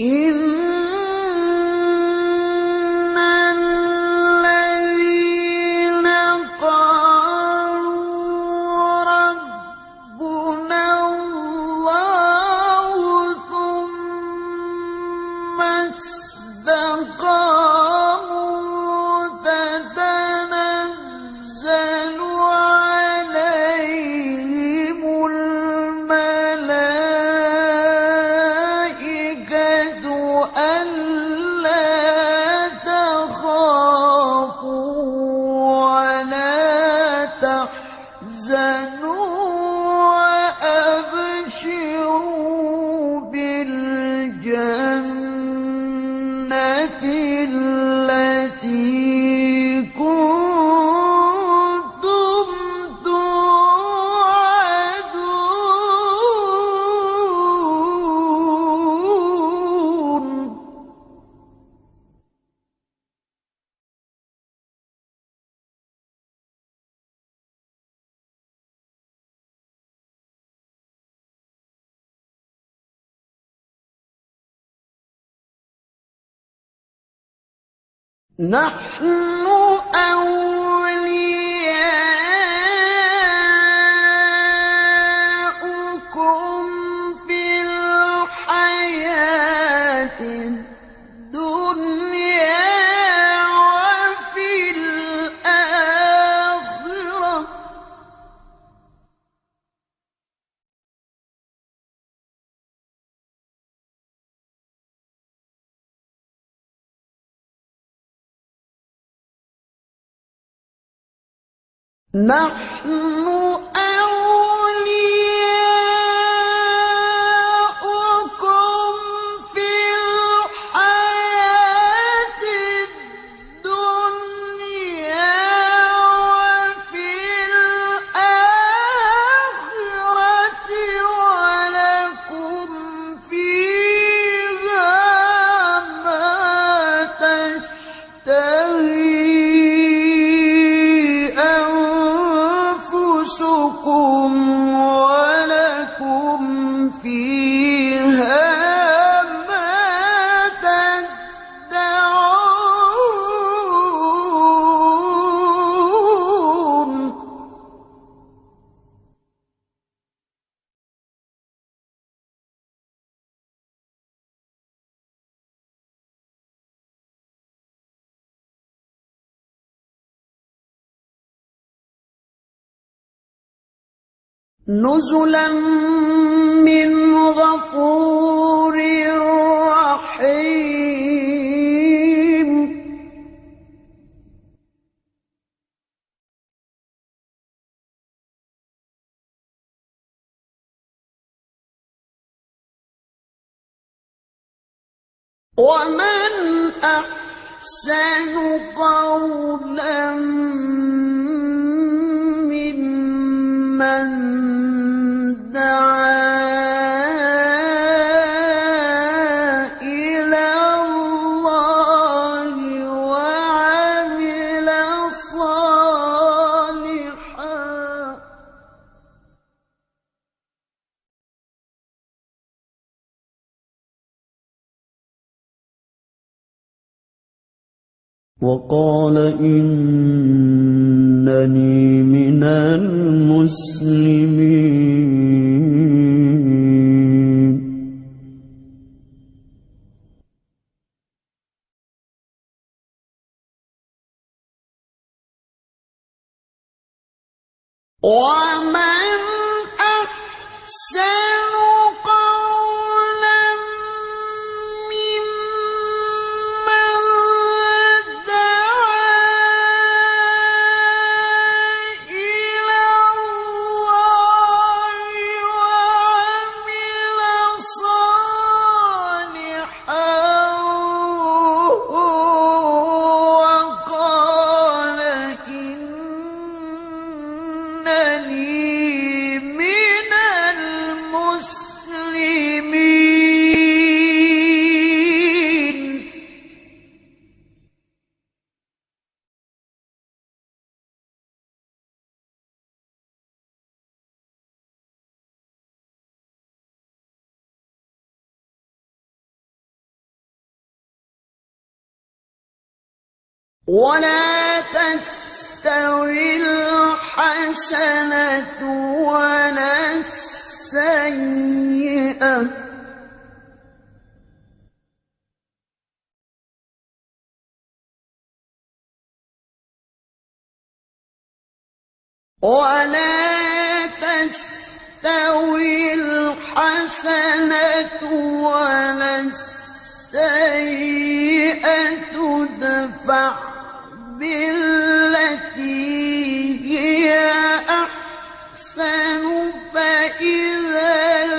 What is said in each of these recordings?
Yeah. نزلا من غفور رحيم. ومن احسن قولا ممن وقال إنني من المسلمين. ومن أحسن ولا تستوي الحسنة ولا السيئة. ولا تستوي الحسنة ولا السيئة. تدفع بالتي هي أحسن فإذا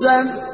三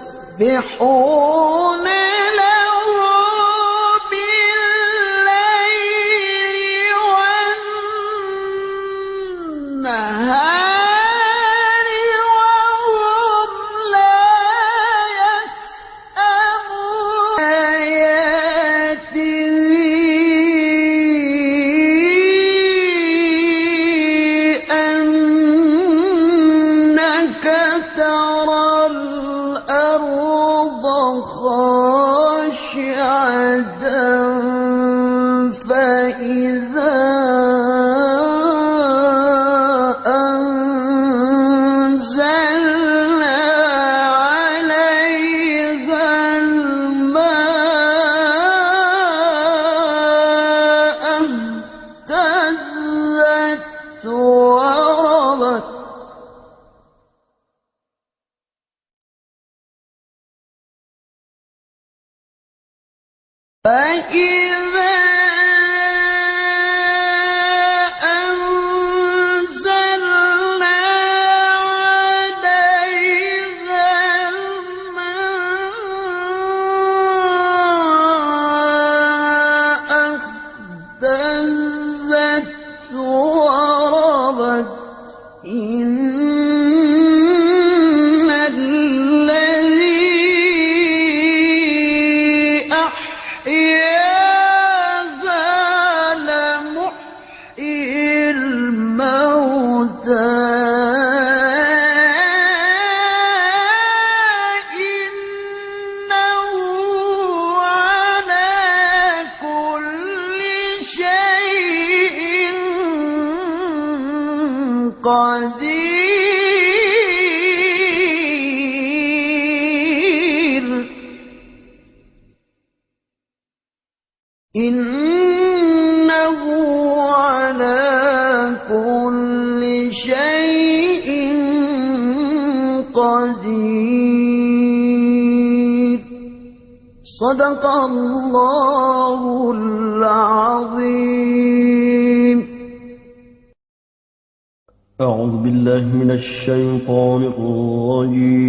الشيطان الرجيم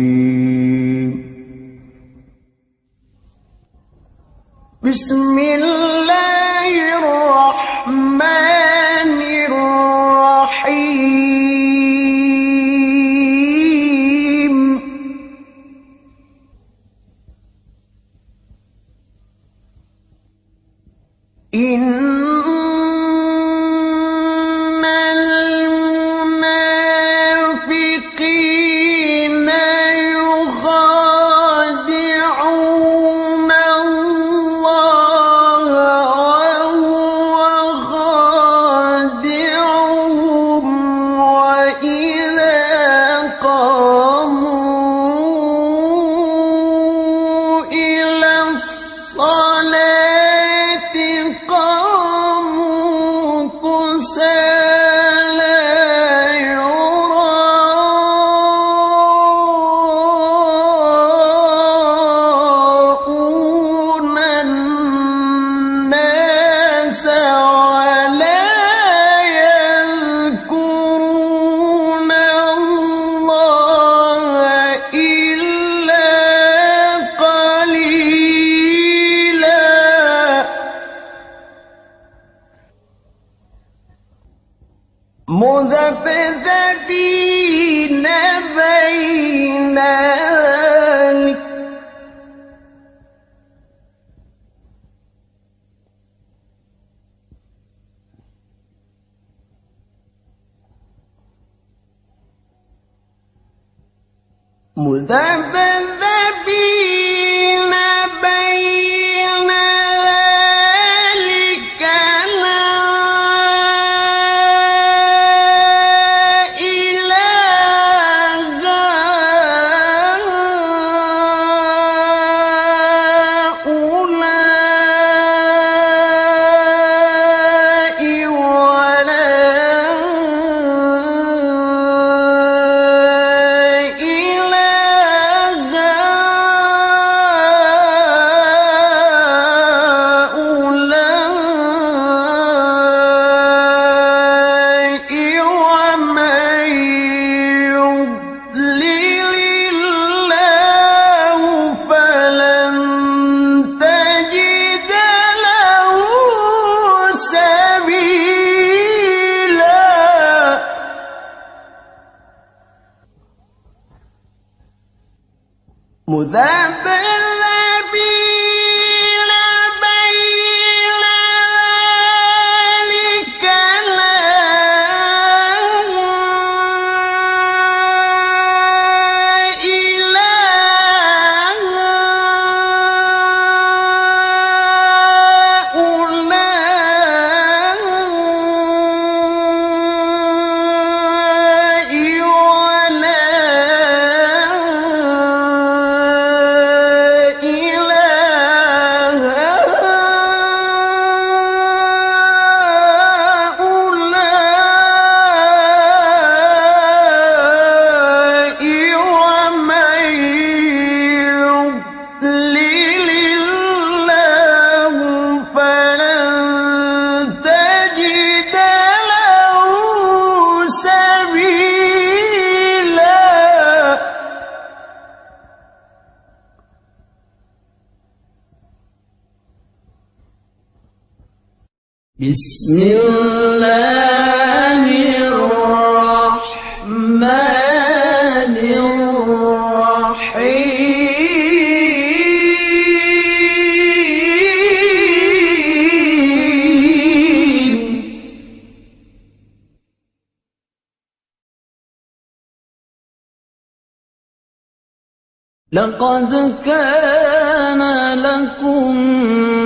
لقد كان لكم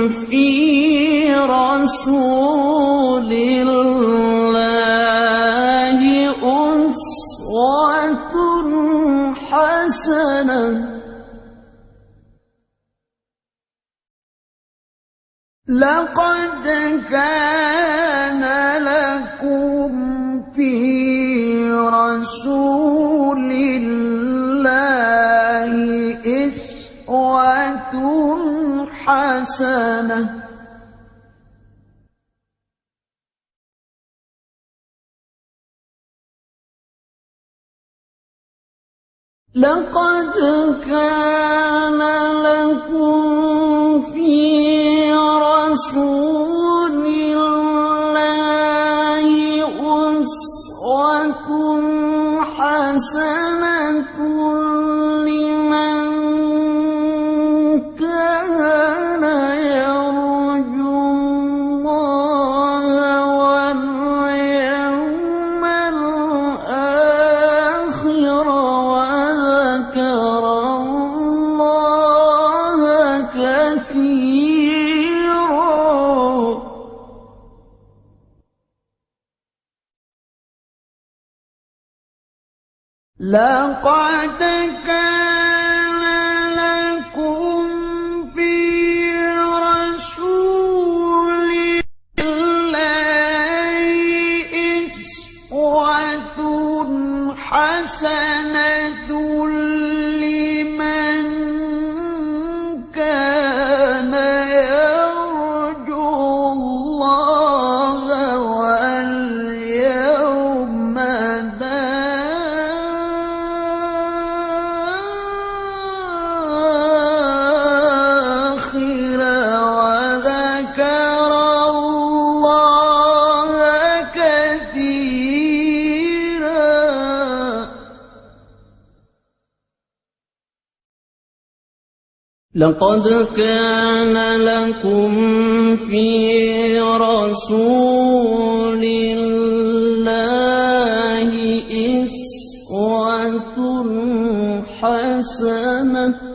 في رسول الله أسوة حسنة. لقد كان لكم في رسول إسوة حسنة لقد كان لكم في رسول لقد لقد كان لكم في رسول الله إسوة حسنة.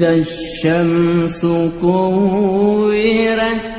إذا الشمس كورت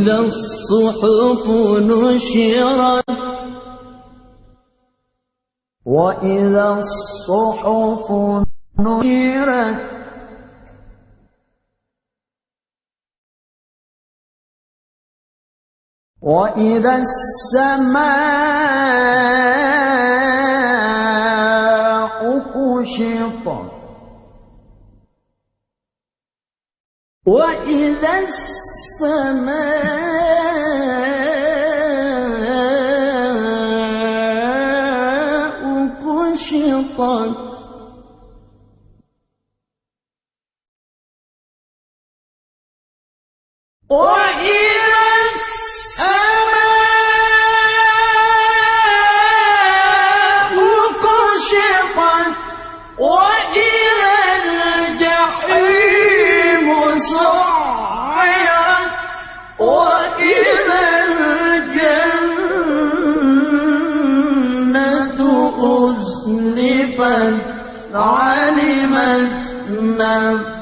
وإذا الصحف نشرت وإذا الصحف نشرت وإذا السماء كشطت وإذا السماء علمت ما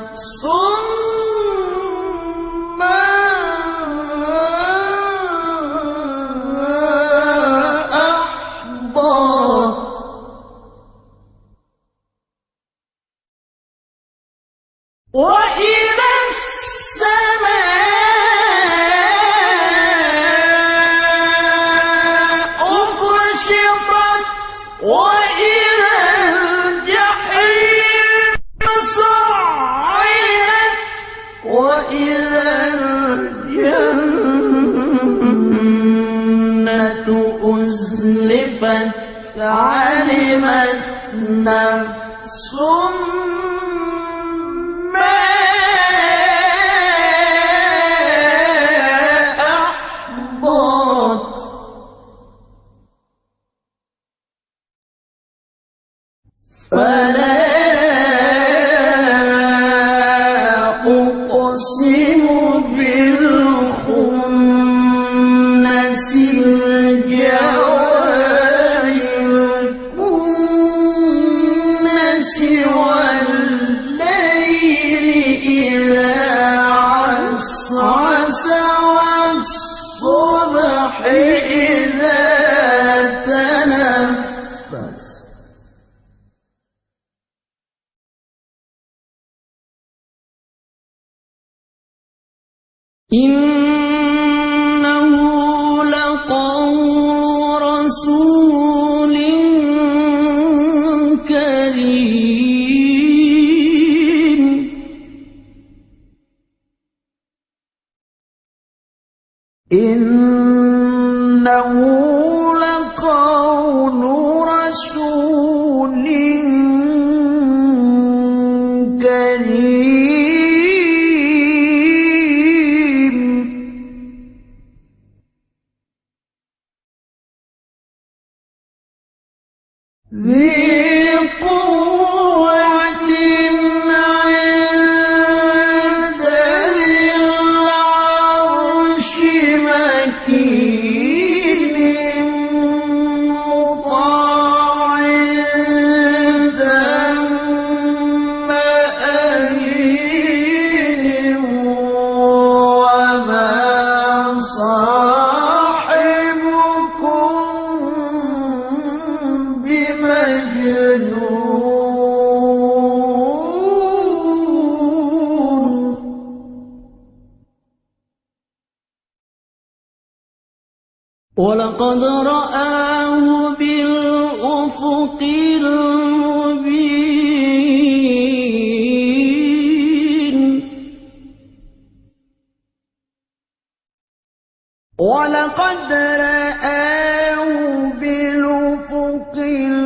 بالأفق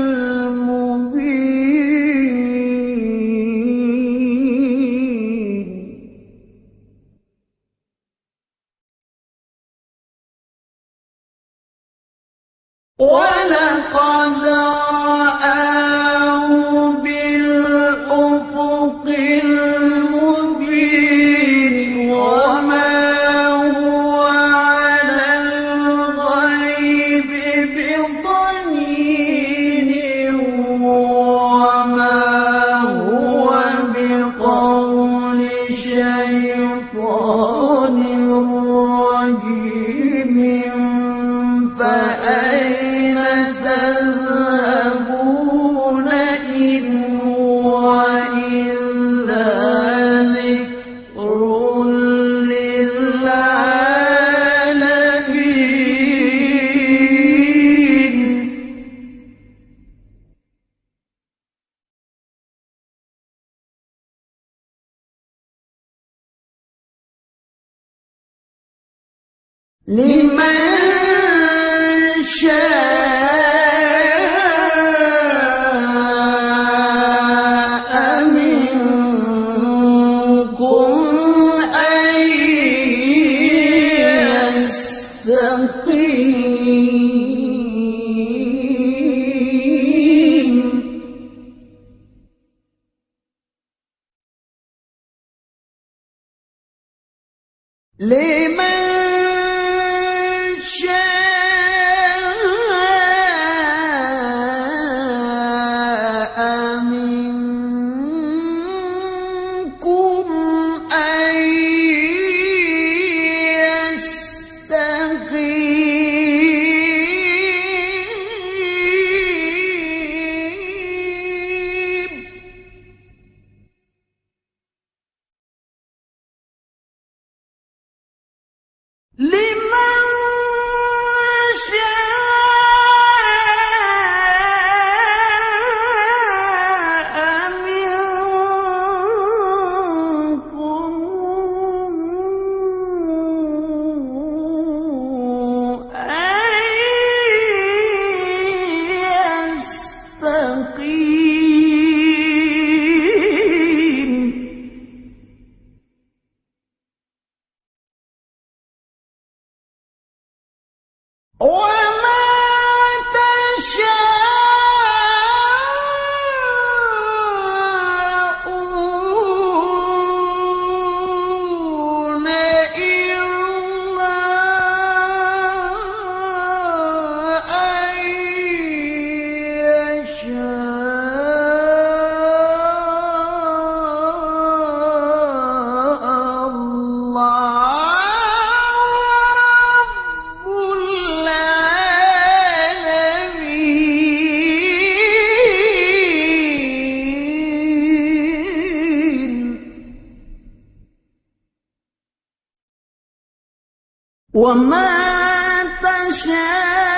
وما تشاءون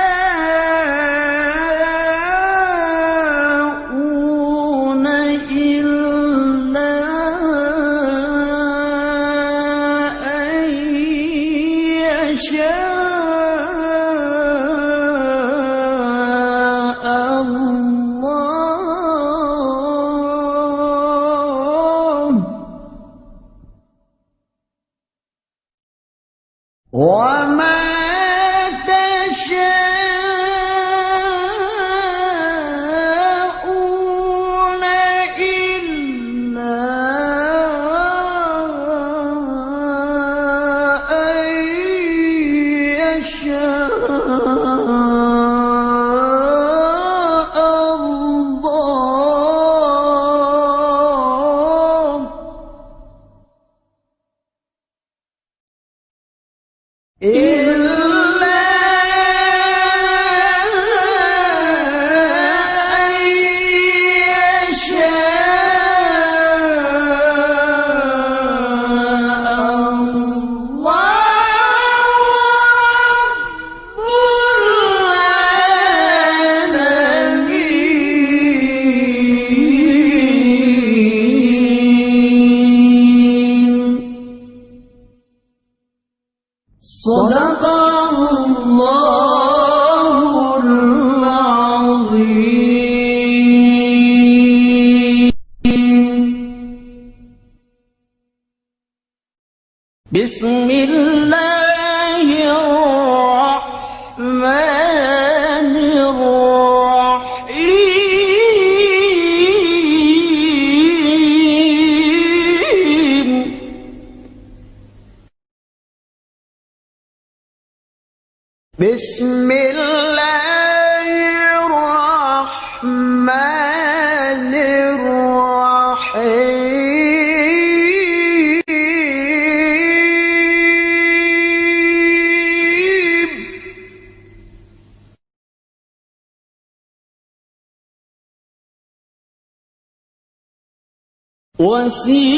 assim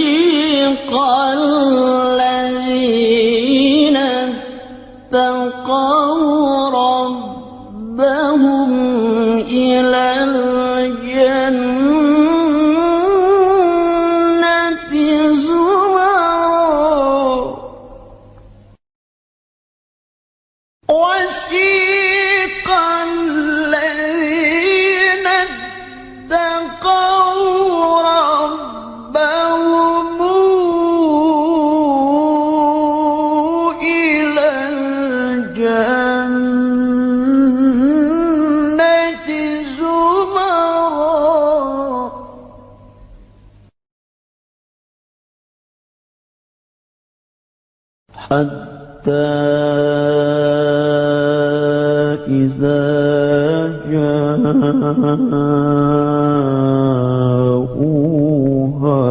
جاءوها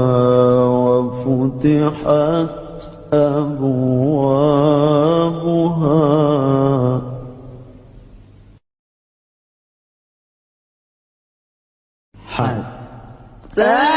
وفتحت أبوابها. سلام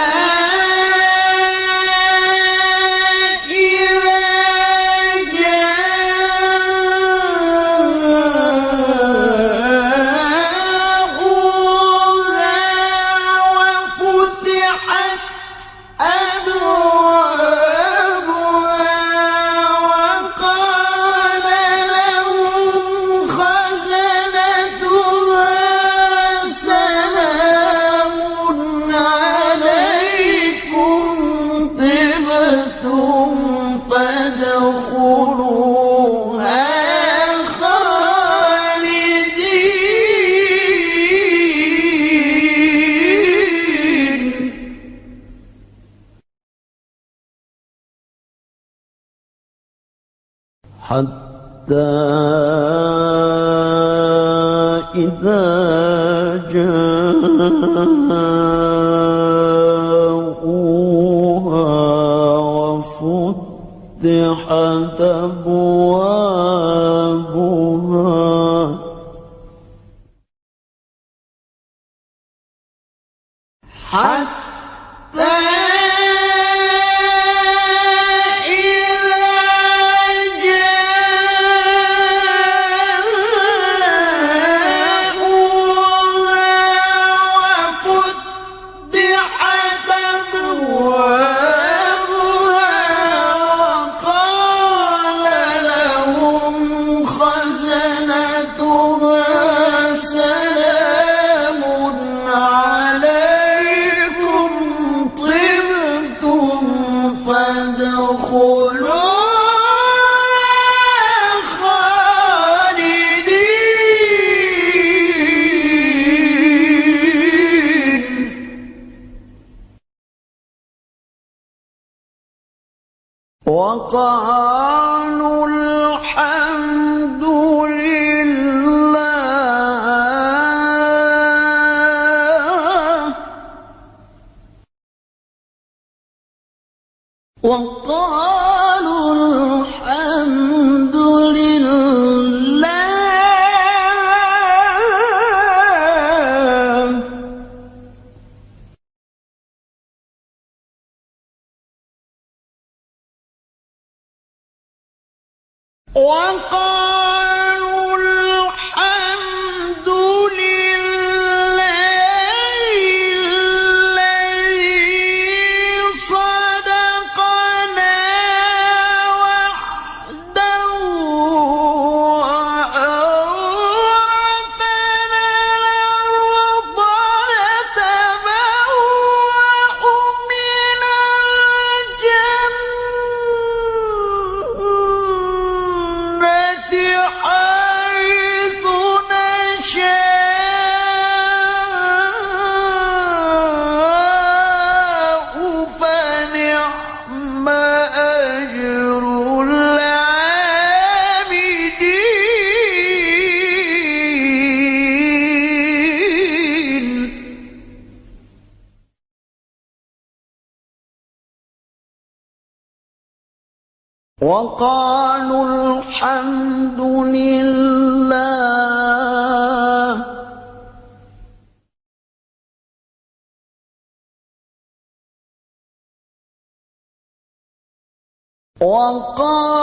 وقالوا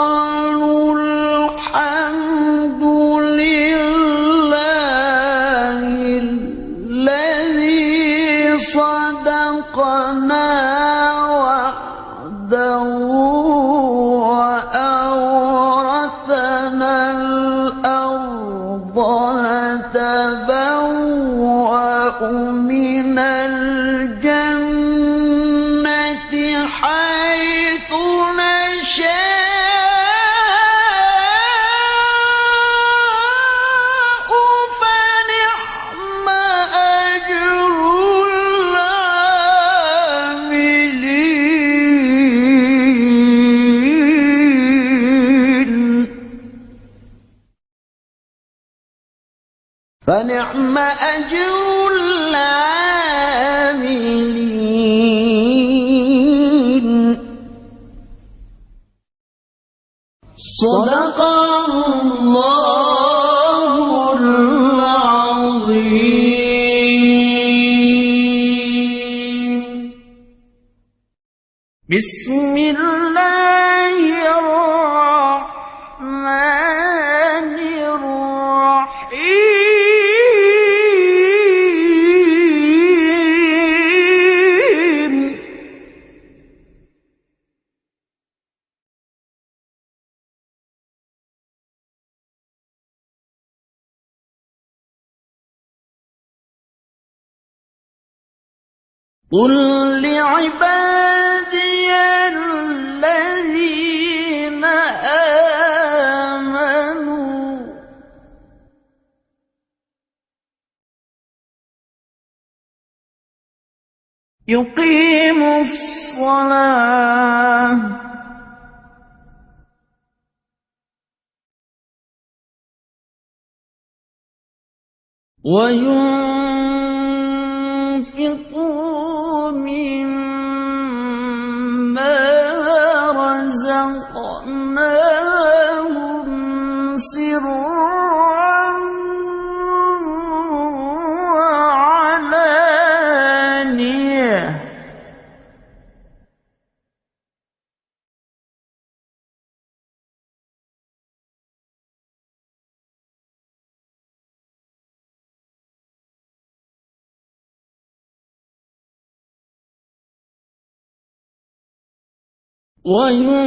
بسم الله الرحمن الرحيم. قل وينفقوا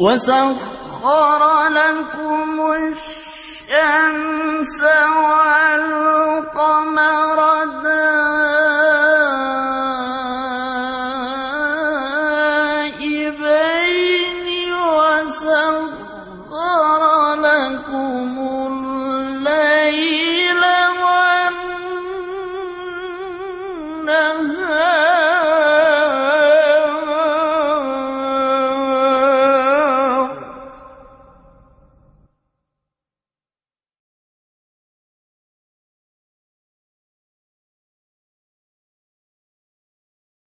وسخر لكم الشمس والقمر دار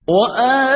وآل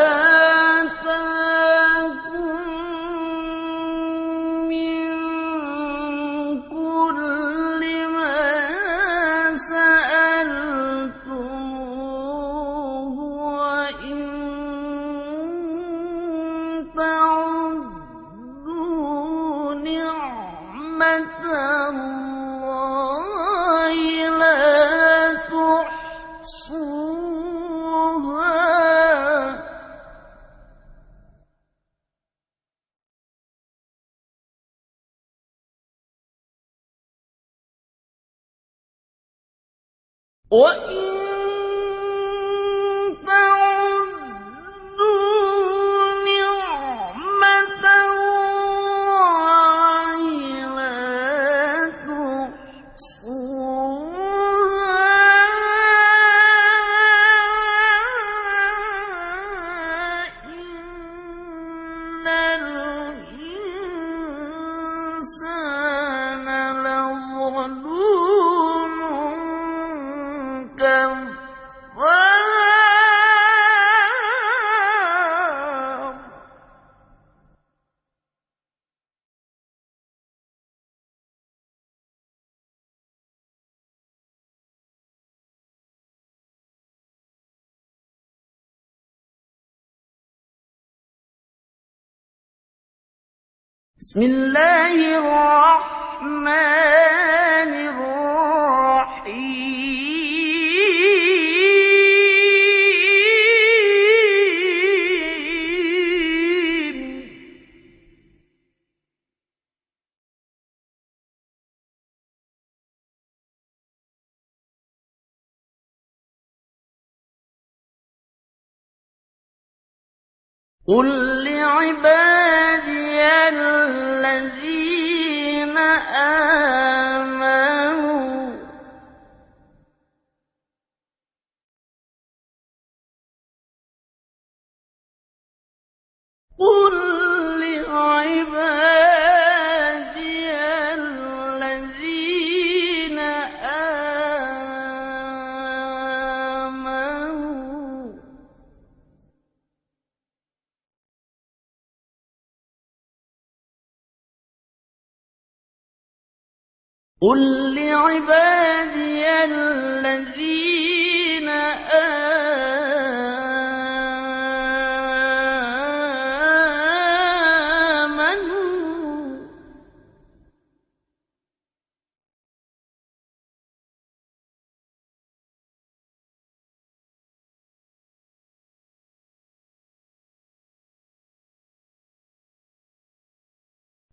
Or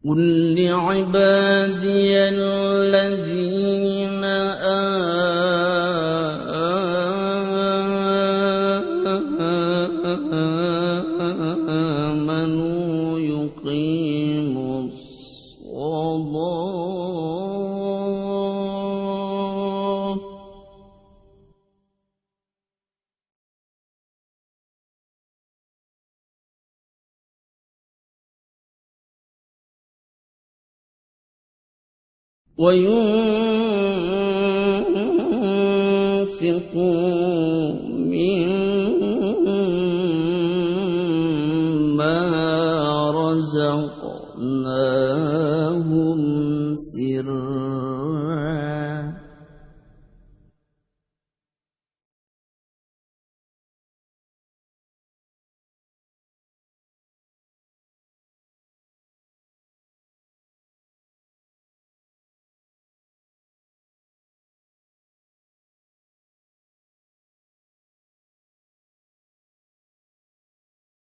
قل لعبادي الذي وينفقون.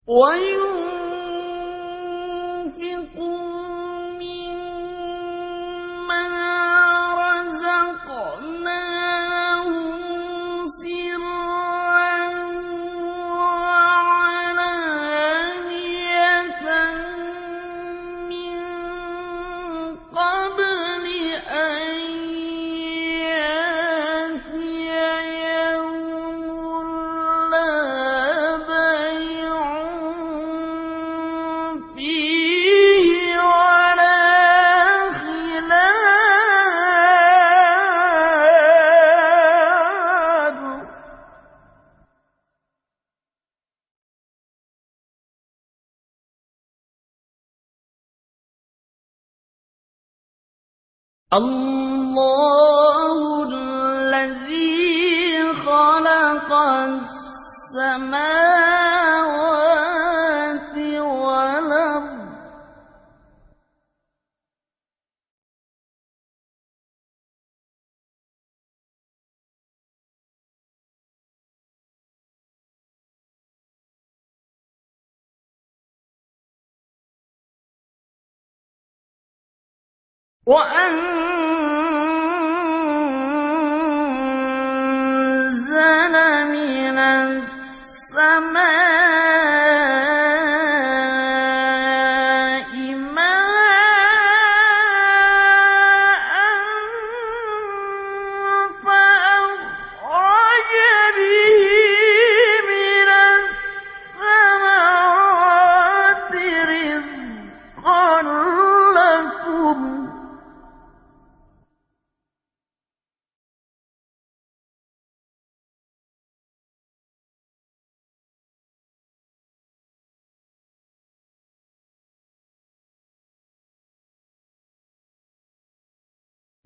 وينفقون 我嗯嗯。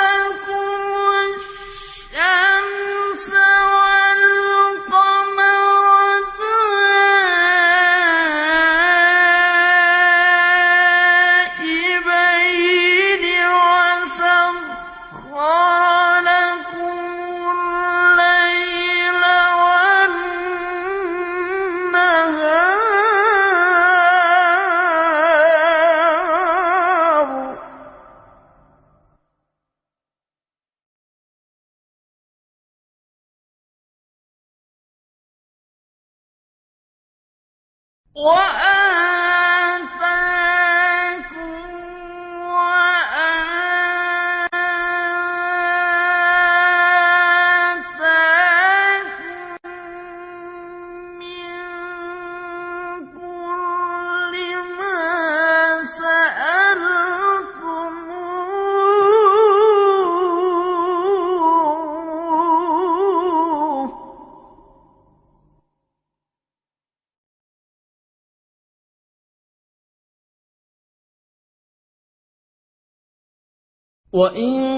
لكم الشمس والقمر 我 وإن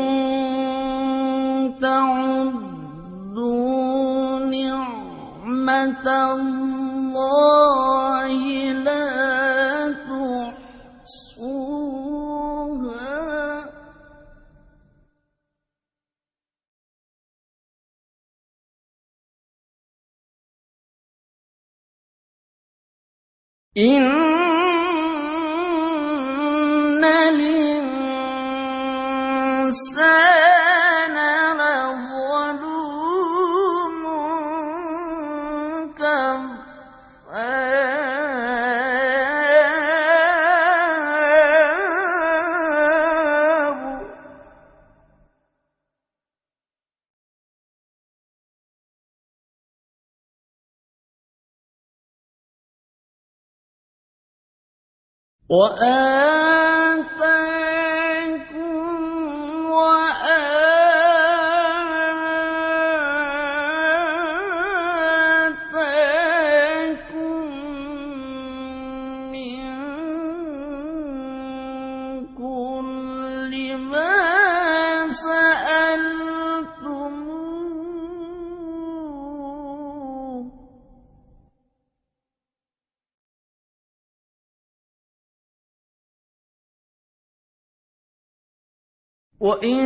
وإن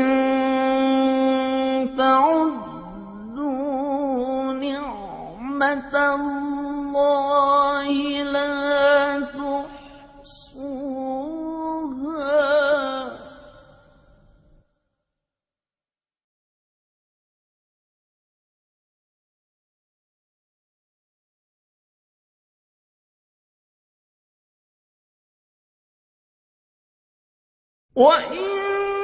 تعدوا نعمة الله لا تحصوها وإن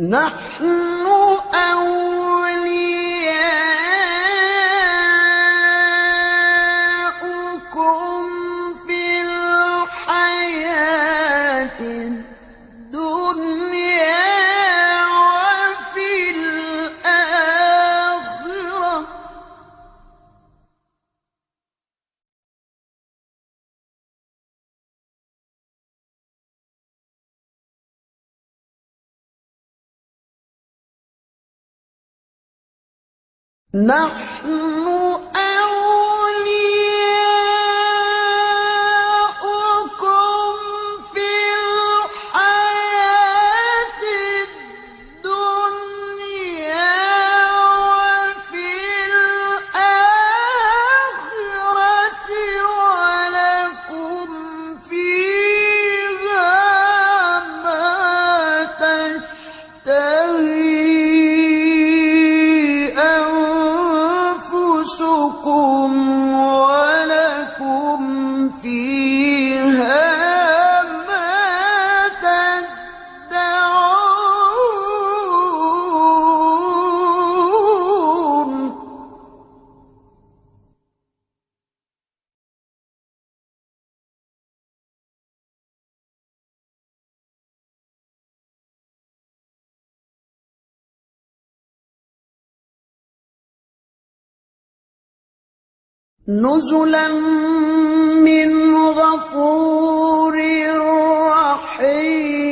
نحن أولياؤكم نحن نزلا من غفور رحيم.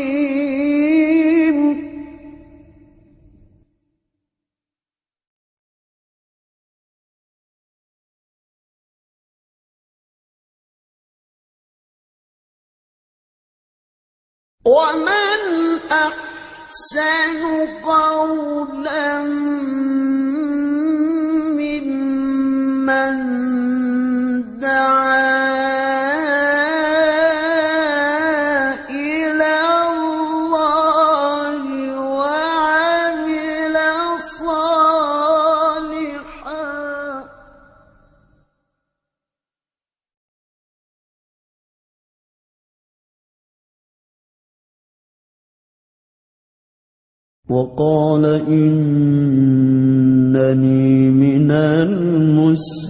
ومن أحسن قولا ممن وقال إنني من المسلمين.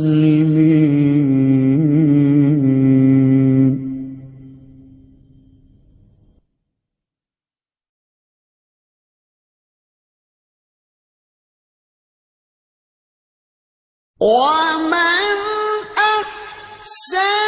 ومن أحسن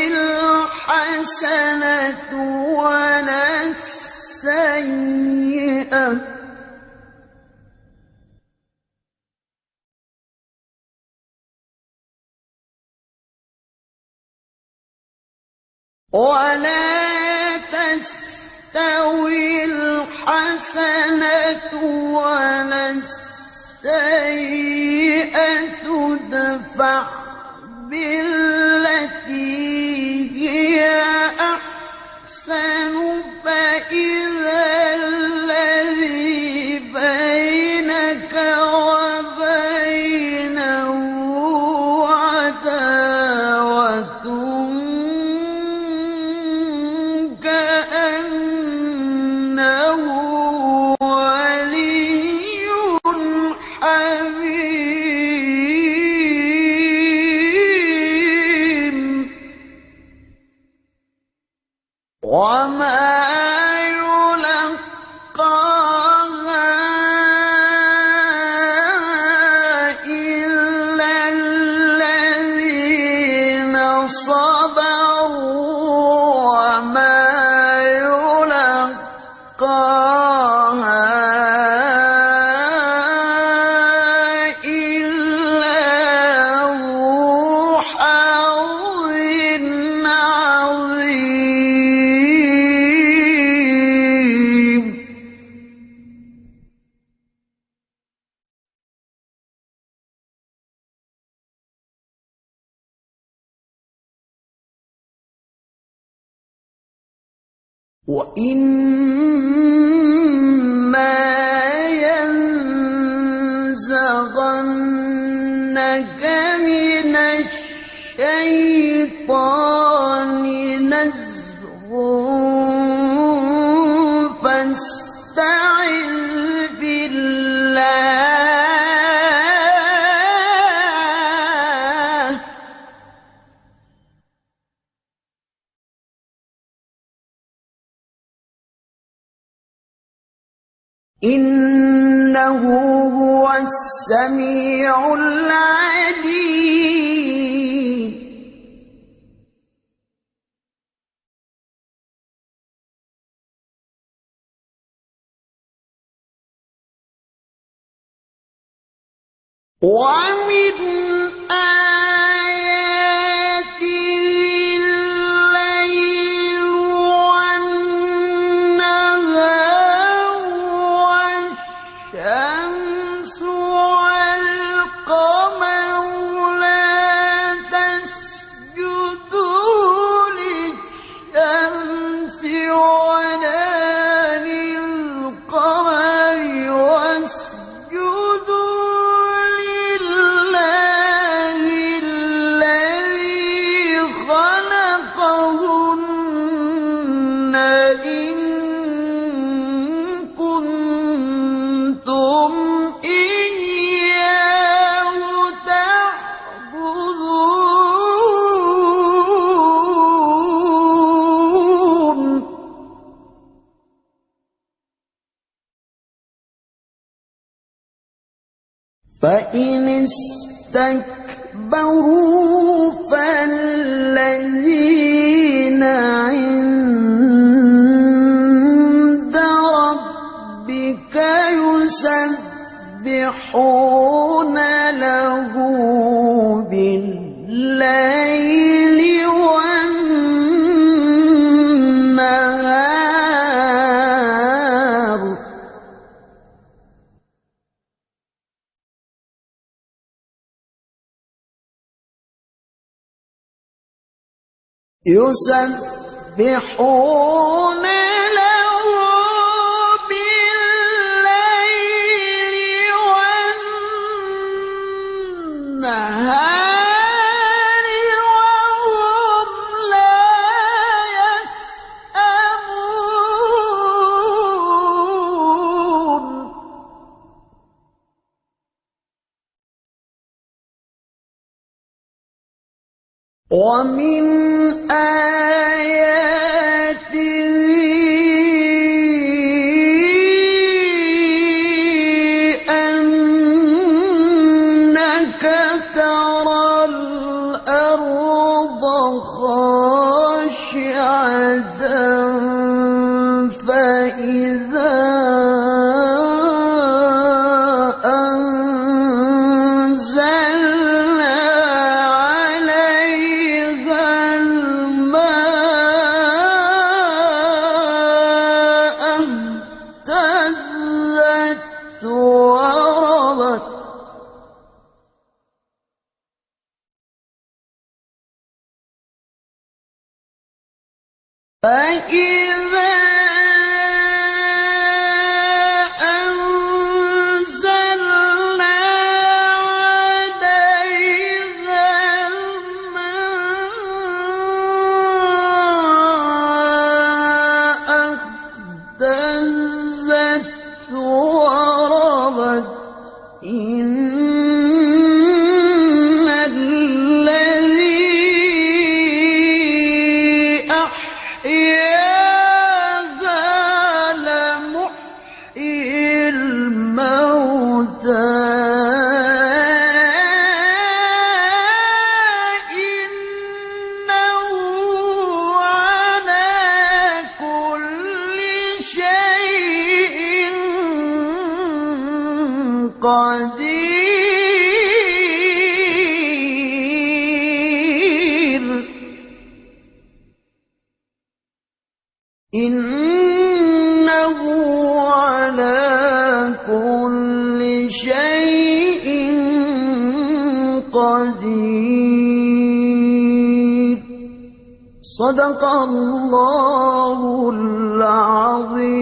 الحسنة ولا السيئة. ولا تستوي الحسنة ولا السيئة. ادفع بالتي هي أحسن فإذا يسبحون قدير إنه على كل شيء قدير. صدق الله العظيم.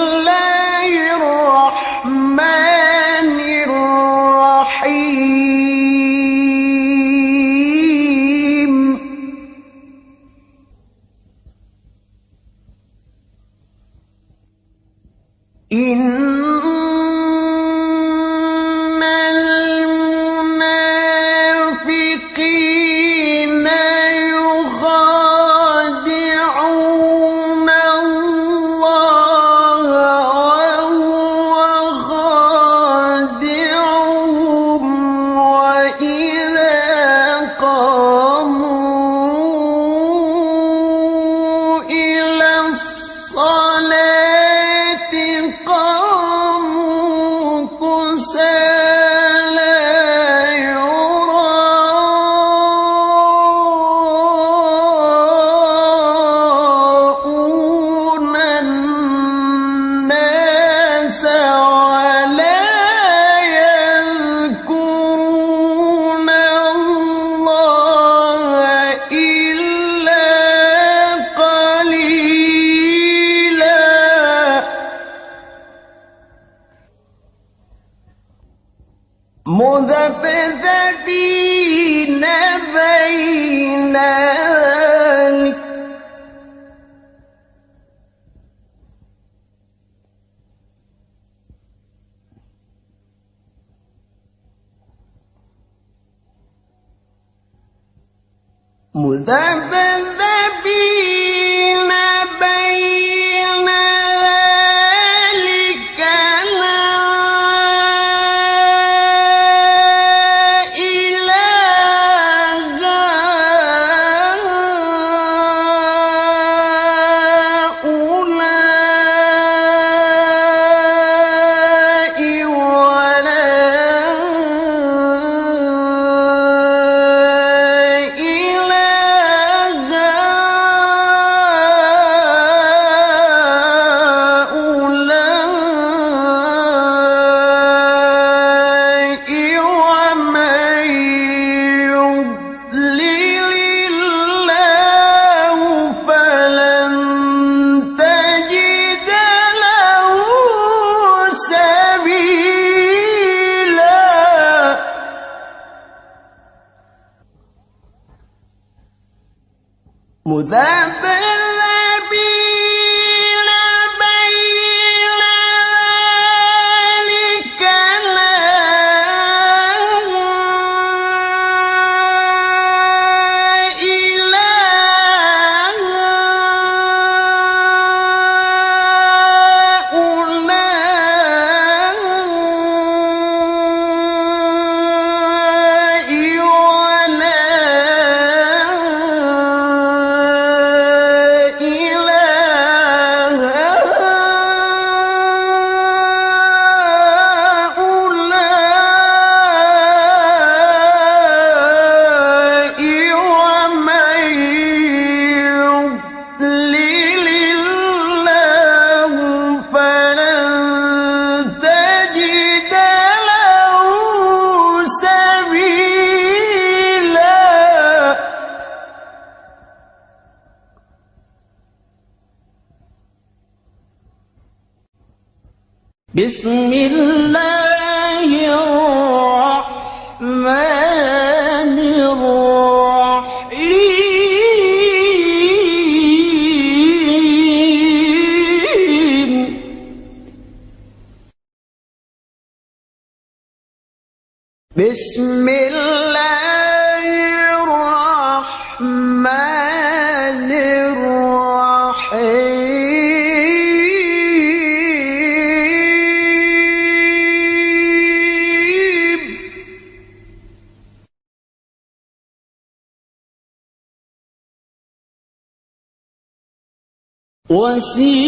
مذبذبين sim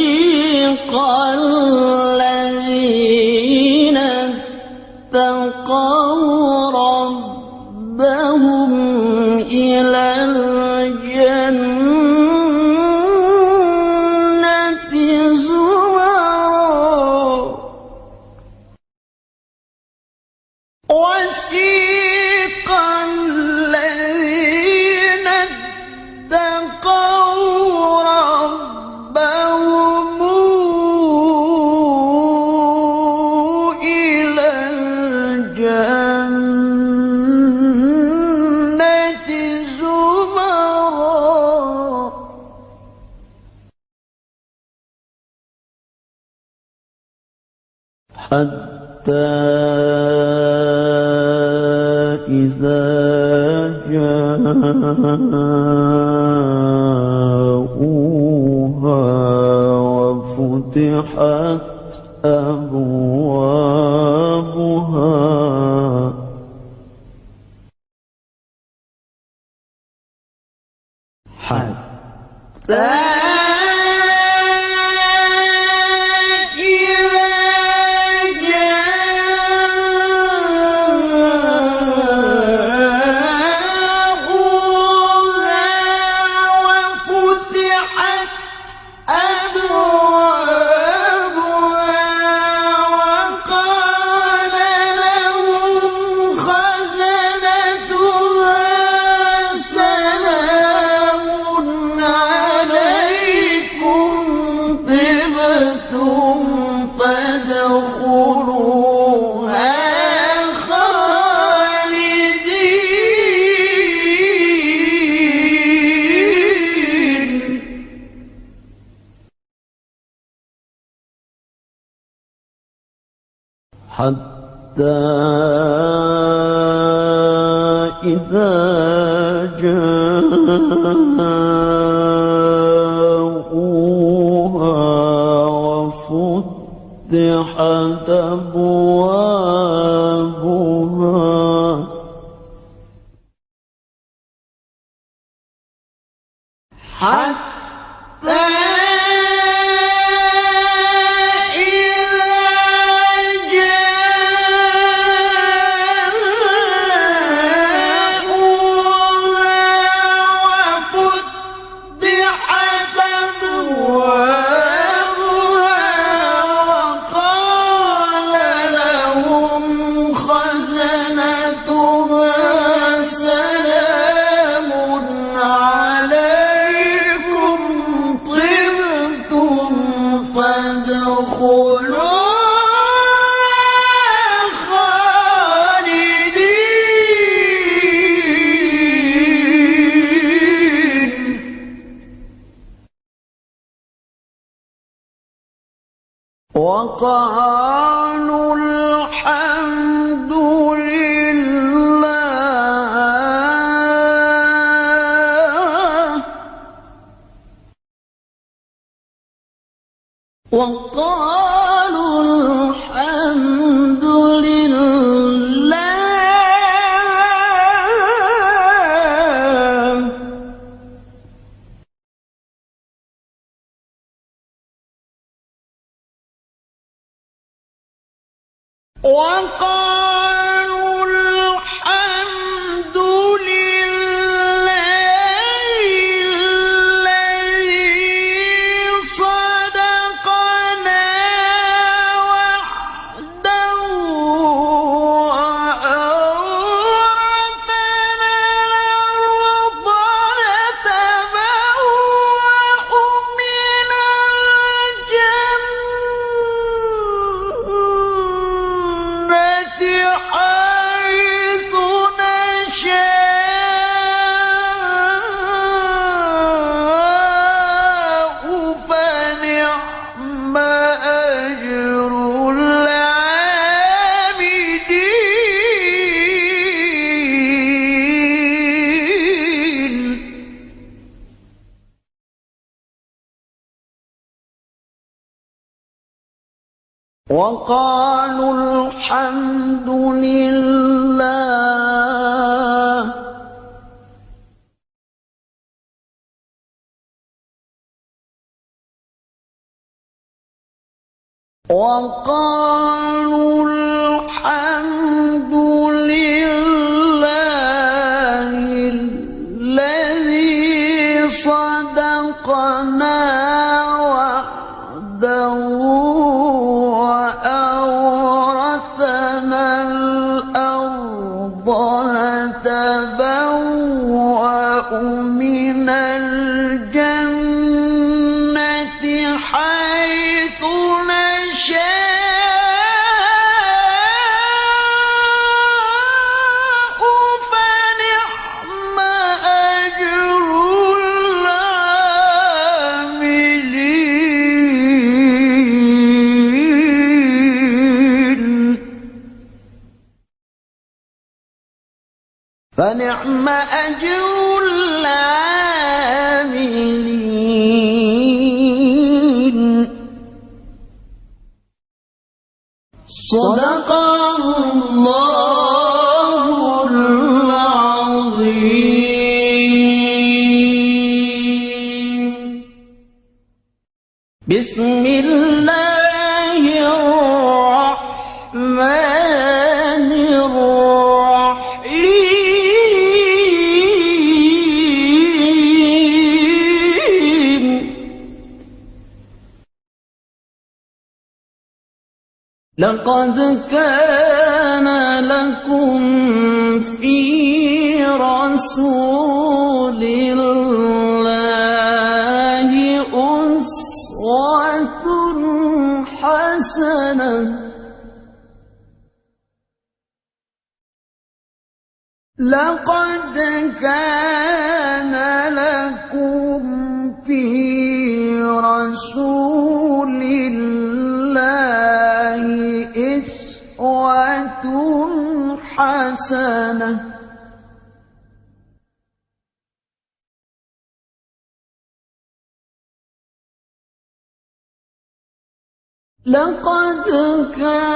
وقالوا ونعم أجر العاملين. صدق الله 党的歌。حسانه لقد كان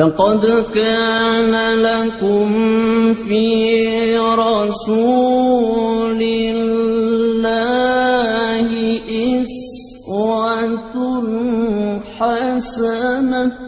لقد كان لكم في رسول الله إسوة حسنة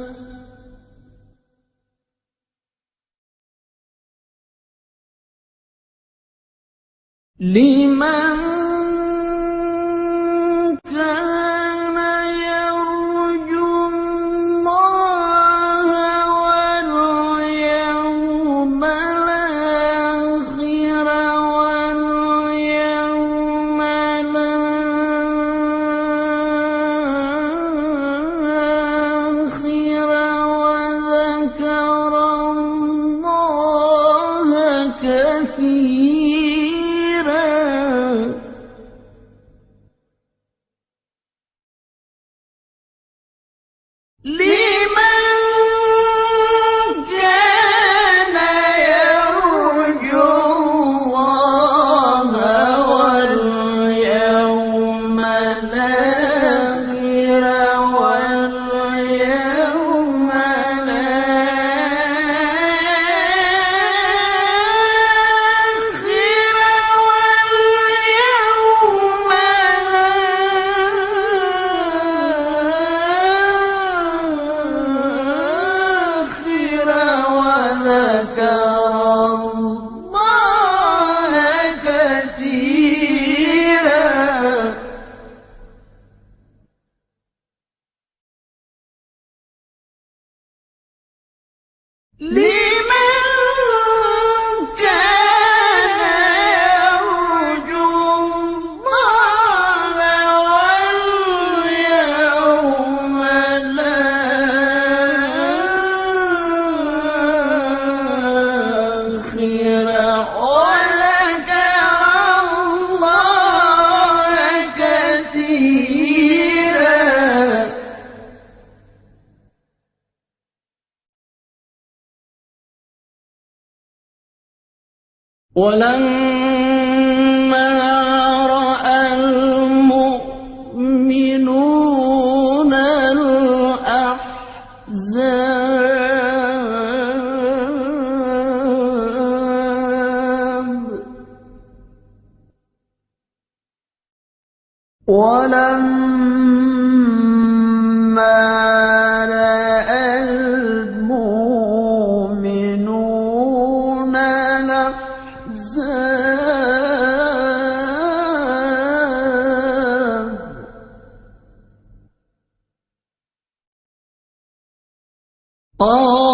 Oh.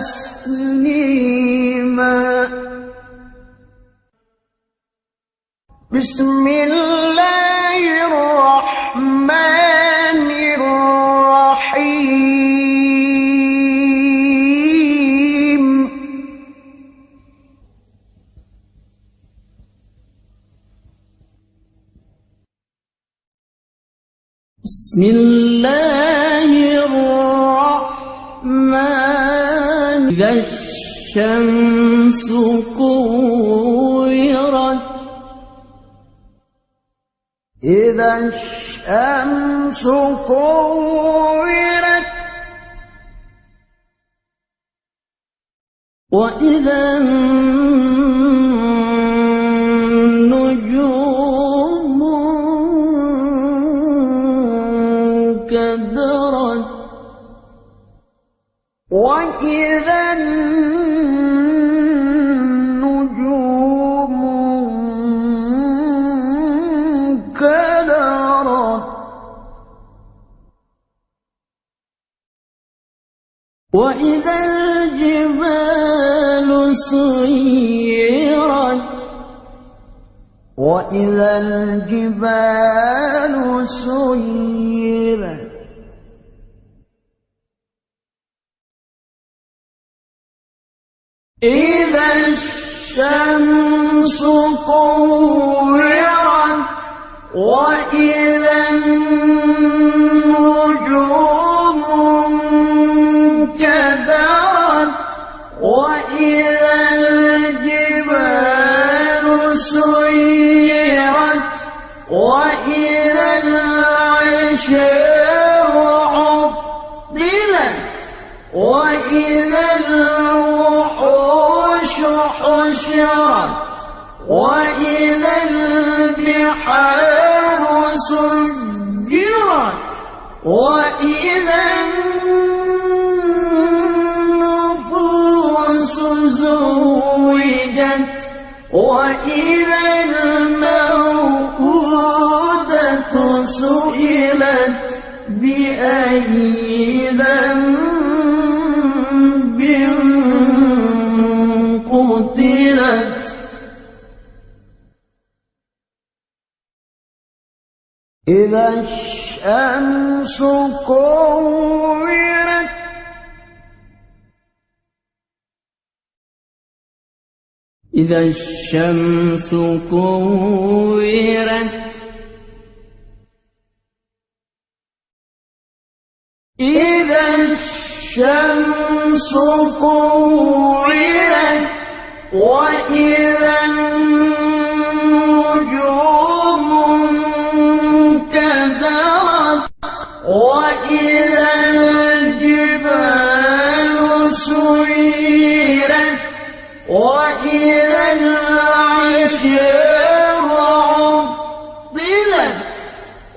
وتسليما بسم الله الرحمن الرحيم. بسم الله الشمس الشمس كون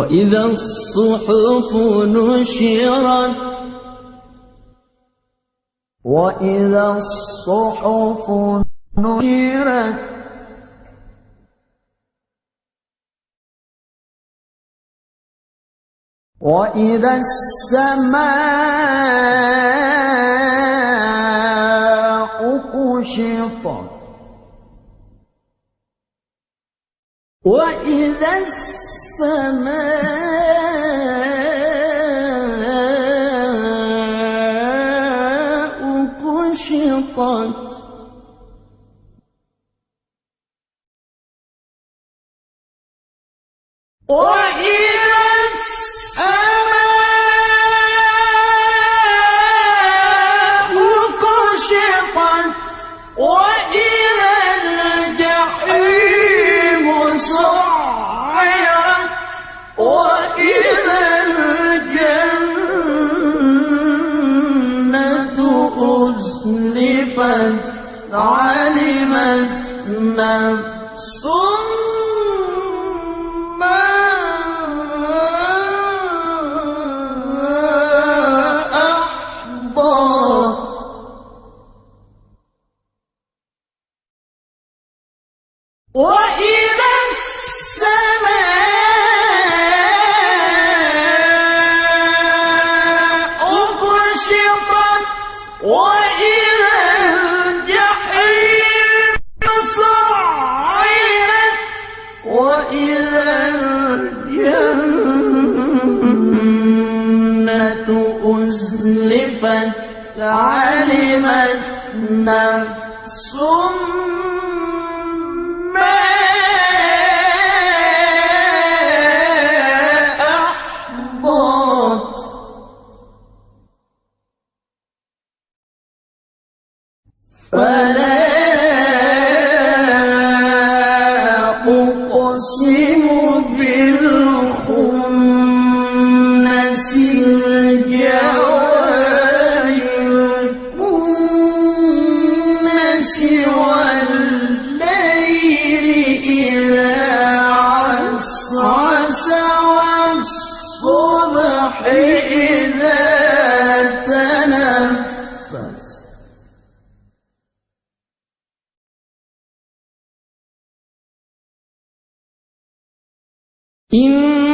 وإذا الصحف نشرت وإذا الصحف نشرت وإذا السماء كشطت وإذا السماء السماء كشطت Oh! علمت علمت ما علمت نفس ما إنه